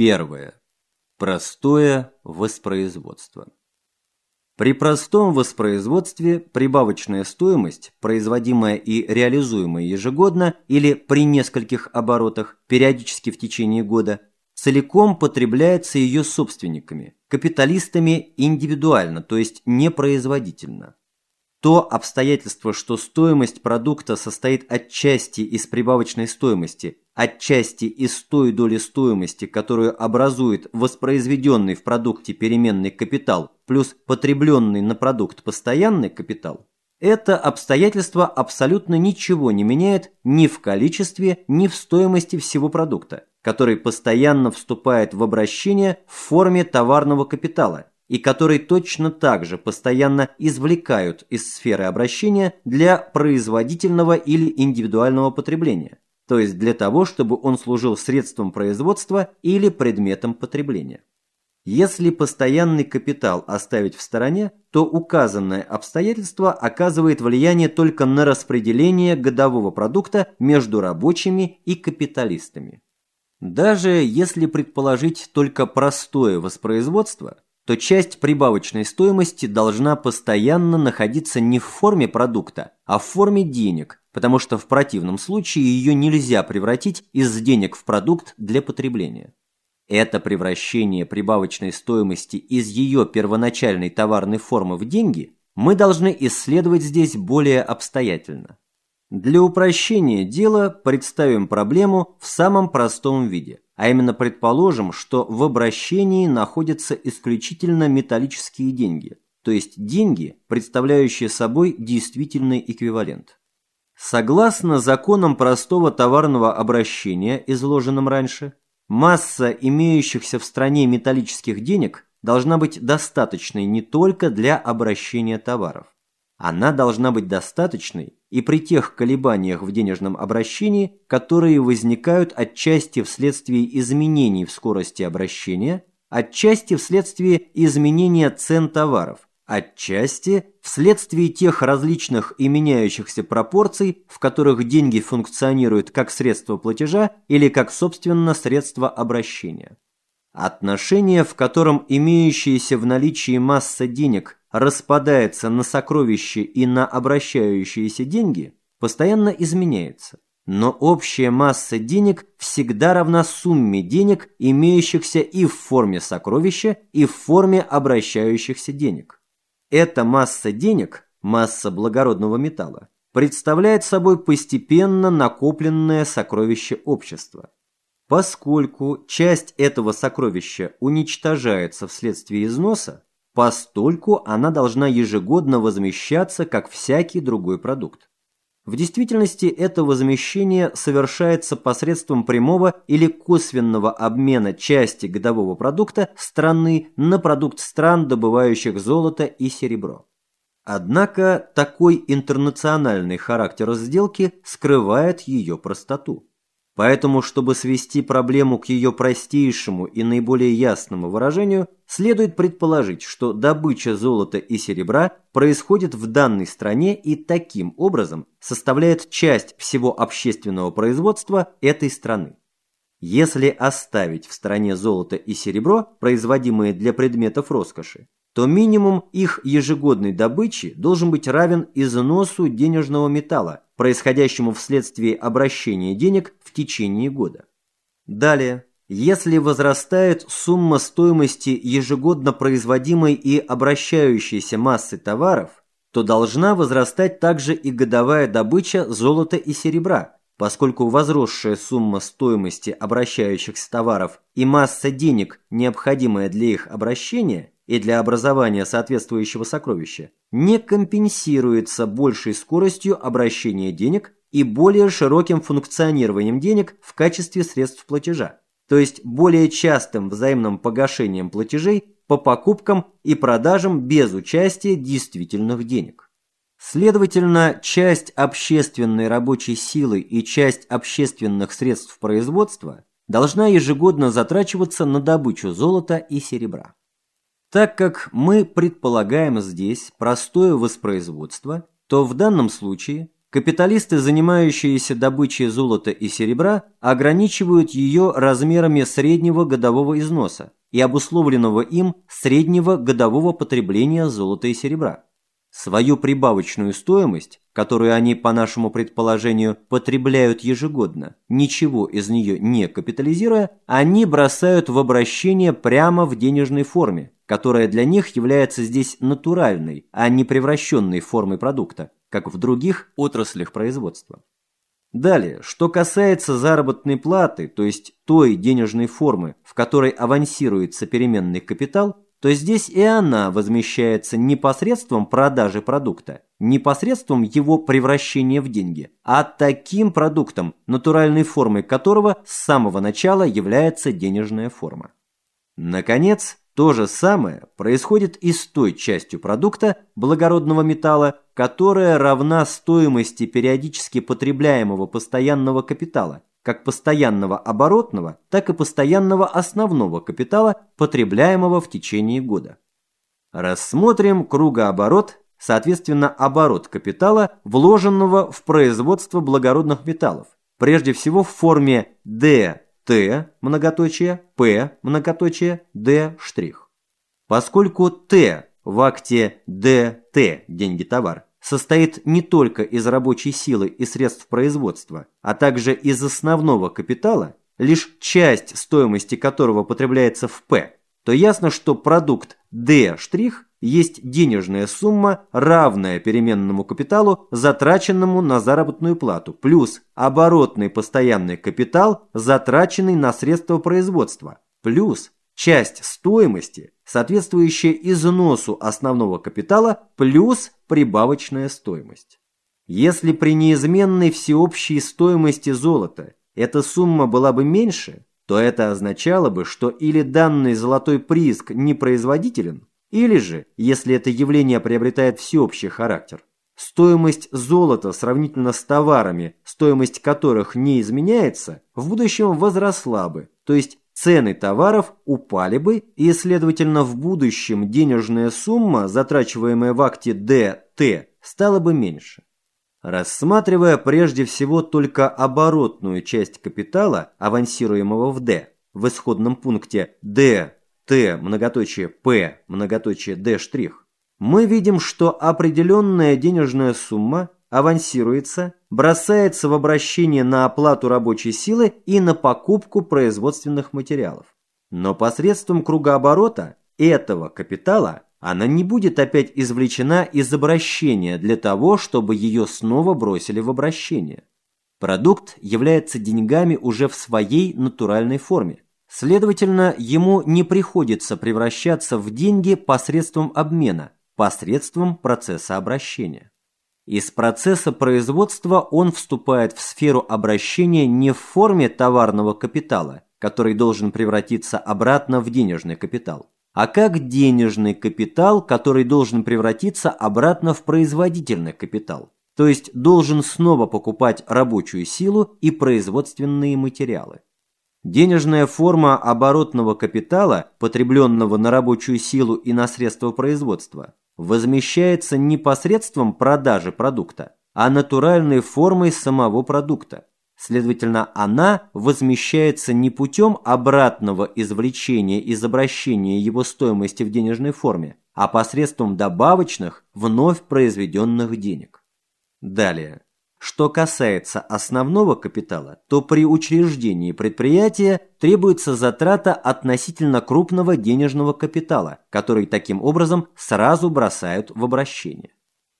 Первое. Простое воспроизводство. При простом воспроизводстве прибавочная стоимость, производимая и реализуемая ежегодно или при нескольких оборотах периодически в течение года, целиком потребляется ее собственниками, капиталистами индивидуально, то есть непроизводительно. То обстоятельство, что стоимость продукта состоит отчасти из прибавочной стоимости, отчасти из той доли стоимости, которую образует воспроизведенный в продукте переменный капитал, плюс потребленный на продукт постоянный капитал, это обстоятельство абсолютно ничего не меняет ни в количестве, ни в стоимости всего продукта, который постоянно вступает в обращение в форме товарного капитала и который точно так же постоянно извлекают из сферы обращения для производительного или индивидуального потребления, то есть для того, чтобы он служил средством производства или предметом потребления. Если постоянный капитал оставить в стороне, то указанное обстоятельство оказывает влияние только на распределение годового продукта между рабочими и капиталистами. Даже если предположить только простое воспроизводство – то часть прибавочной стоимости должна постоянно находиться не в форме продукта, а в форме денег, потому что в противном случае ее нельзя превратить из денег в продукт для потребления. Это превращение прибавочной стоимости из ее первоначальной товарной формы в деньги мы должны исследовать здесь более обстоятельно. Для упрощения дела представим проблему в самом простом виде – а именно предположим, что в обращении находятся исключительно металлические деньги, то есть деньги, представляющие собой действительный эквивалент. Согласно законам простого товарного обращения, изложенным раньше, масса имеющихся в стране металлических денег должна быть достаточной не только для обращения товаров. Она должна быть достаточной и при тех колебаниях в денежном обращении, которые возникают отчасти вследствие изменений в скорости обращения, отчасти вследствие изменения цен товаров, отчасти вследствие тех различных и меняющихся пропорций, в которых деньги функционируют как средство платежа или как собственно средство обращения. Отношение, в котором имеющаяся в наличии масса денег распадается на сокровища и на обращающиеся деньги, постоянно изменяется. Но общая масса денег всегда равна сумме денег, имеющихся и в форме сокровища, и в форме обращающихся денег. Эта масса денег, масса благородного металла, представляет собой постепенно накопленное сокровище общества. Поскольку часть этого сокровища уничтожается вследствие износа, постольку она должна ежегодно возмещаться, как всякий другой продукт. В действительности это возмещение совершается посредством прямого или косвенного обмена части годового продукта страны на продукт стран, добывающих золото и серебро. Однако такой интернациональный характер сделки скрывает ее простоту. Поэтому, чтобы свести проблему к ее простейшему и наиболее ясному выражению, следует предположить, что добыча золота и серебра происходит в данной стране и таким образом составляет часть всего общественного производства этой страны. Если оставить в стране золото и серебро, производимые для предметов роскоши, то минимум их ежегодной добычи должен быть равен износу денежного металла, происходящему вследствие обращения денег в течение года. Далее, если возрастает сумма стоимости ежегодно производимой и обращающейся массы товаров, то должна возрастать также и годовая добыча золота и серебра, поскольку возросшая сумма стоимости обращающихся товаров и масса денег, необходимая для их обращения, и для образования соответствующего сокровища не компенсируется большей скоростью обращения денег и более широким функционированием денег в качестве средств платежа, то есть более частым взаимным погашением платежей по покупкам и продажам без участия действительных денег. Следовательно, часть общественной рабочей силы и часть общественных средств производства должна ежегодно затрачиваться на добычу золота и серебра. Так как мы предполагаем здесь простое воспроизводство, то в данном случае капиталисты, занимающиеся добычей золота и серебра, ограничивают ее размерами среднего годового износа и обусловленного им среднего годового потребления золота и серебра. Свою прибавочную стоимость, которую они, по нашему предположению, потребляют ежегодно, ничего из нее не капитализируя, они бросают в обращение прямо в денежной форме, которая для них является здесь натуральной, а не превращенной формой продукта, как в других отраслях производства. Далее, что касается заработной платы, то есть той денежной формы, в которой авансируется переменный капитал, то здесь и она возмещается не посредством продажи продукта, не посредством его превращения в деньги, а таким продуктом, натуральной формой которого с самого начала является денежная форма. Наконец, то же самое происходит и с той частью продукта благородного металла, которая равна стоимости периодически потребляемого постоянного капитала, как постоянного оборотного, так и постоянного основного капитала, потребляемого в течение года. Рассмотрим кругооборот, соответственно оборот капитала, вложенного в производство благородных металлов, прежде всего в форме ДТ, многоточие, П, многоточие, Д, штрих. Поскольку Т в акте ДТ, деньги-товар, состоит не только из рабочей силы и средств производства, а также из основного капитала, лишь часть стоимости которого потребляется в П, то ясно, что продукт Д' есть денежная сумма, равная переменному капиталу, затраченному на заработную плату, плюс оборотный постоянный капитал, затраченный на средства производства, плюс часть стоимости, соответствующая износу основного капитала, плюс прибавочная стоимость. Если при неизменной всеобщей стоимости золота эта сумма была бы меньше, то это означало бы, что или данный золотой прииск непроизводителен, или же, если это явление приобретает всеобщий характер, стоимость золота сравнительно с товарами, стоимость которых не изменяется, в будущем возросла бы, то есть цены товаров упали бы и, следовательно, в будущем денежная сумма, затрачиваемая в акте ДТ, стала бы меньше. Рассматривая прежде всего только оборотную часть капитала, авансируемого в D, в исходном пункте D, T, многоточие P, многоточие D', мы видим, что определенная денежная сумма авансируется, бросается в обращение на оплату рабочей силы и на покупку производственных материалов. Но посредством кругооборота этого капитала она не будет опять извлечена из обращения для того, чтобы ее снова бросили в обращение. Продукт является деньгами уже в своей натуральной форме. Следовательно, ему не приходится превращаться в деньги посредством обмена, посредством процесса обращения. Из процесса производства он вступает в сферу обращения не в форме товарного капитала, который должен превратиться обратно в денежный капитал, а как денежный капитал, который должен превратиться обратно в производительный капитал, то есть должен снова покупать рабочую силу и производственные материалы. Денежная форма оборотного капитала, потребленного на рабочую силу и на средства производства, возмещается не посредством продажи продукта, а натуральной формой самого продукта. Следовательно, она возмещается не путем обратного извлечения из обращения его стоимости в денежной форме, а посредством добавочных, вновь произведенных денег. Далее. Что касается основного капитала, то при учреждении предприятия требуется затрата относительно крупного денежного капитала, который таким образом сразу бросают в обращение.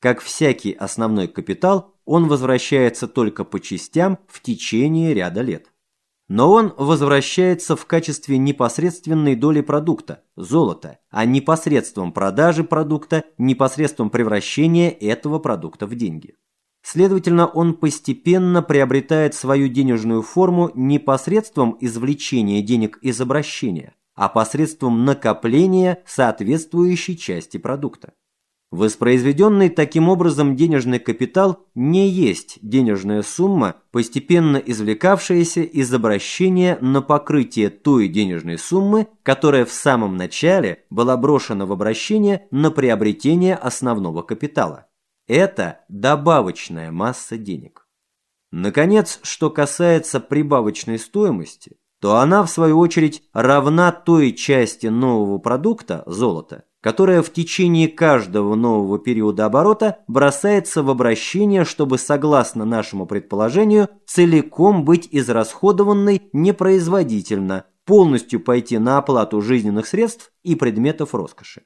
Как всякий основной капитал, он возвращается только по частям в течение ряда лет. Но он возвращается в качестве непосредственной доли продукта, золота, а не посредством продажи продукта, непосредством превращения этого продукта в деньги. Следовательно, он постепенно приобретает свою денежную форму не посредством извлечения денег из обращения, а посредством накопления соответствующей части продукта. Воспроизведенный таким образом денежный капитал не есть денежная сумма, постепенно извлекавшаяся из обращения на покрытие той денежной суммы, которая в самом начале была брошена в обращение на приобретение основного капитала. Это добавочная масса денег. Наконец, что касается прибавочной стоимости, то она, в свою очередь, равна той части нового продукта, золота, которая в течение каждого нового периода оборота бросается в обращение, чтобы, согласно нашему предположению, целиком быть израсходованной непроизводительно, полностью пойти на оплату жизненных средств и предметов роскоши.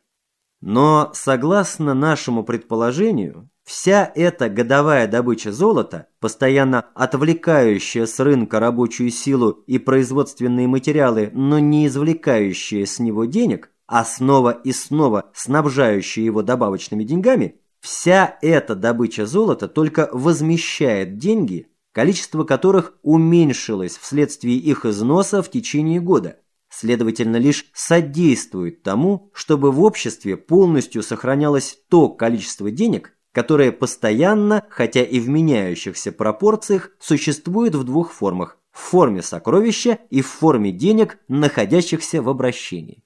Но, согласно нашему предположению, вся эта годовая добыча золота, постоянно отвлекающая с рынка рабочую силу и производственные материалы, но не извлекающая с него денег – а снова и снова снабжающие его добавочными деньгами, вся эта добыча золота только возмещает деньги, количество которых уменьшилось вследствие их износа в течение года, следовательно, лишь содействует тому, чтобы в обществе полностью сохранялось то количество денег, которое постоянно, хотя и в меняющихся пропорциях, существует в двух формах – в форме сокровища и в форме денег, находящихся в обращении.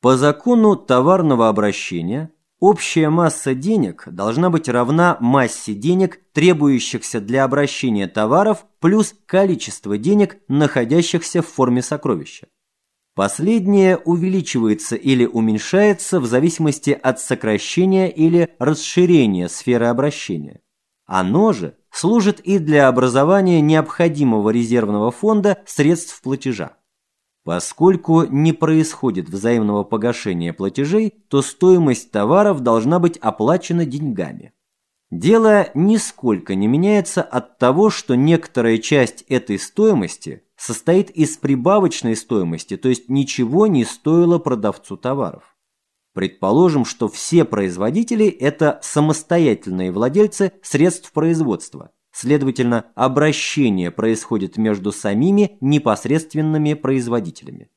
По закону товарного обращения общая масса денег должна быть равна массе денег, требующихся для обращения товаров, плюс количество денег, находящихся в форме сокровища. Последнее увеличивается или уменьшается в зависимости от сокращения или расширения сферы обращения. Оно же служит и для образования необходимого резервного фонда средств платежа. Поскольку не происходит взаимного погашения платежей, то стоимость товаров должна быть оплачена деньгами. Дело нисколько не меняется от того, что некоторая часть этой стоимости состоит из прибавочной стоимости, то есть ничего не стоило продавцу товаров. Предположим, что все производители – это самостоятельные владельцы средств производства – Следовательно, обращение происходит между самими непосредственными производителями.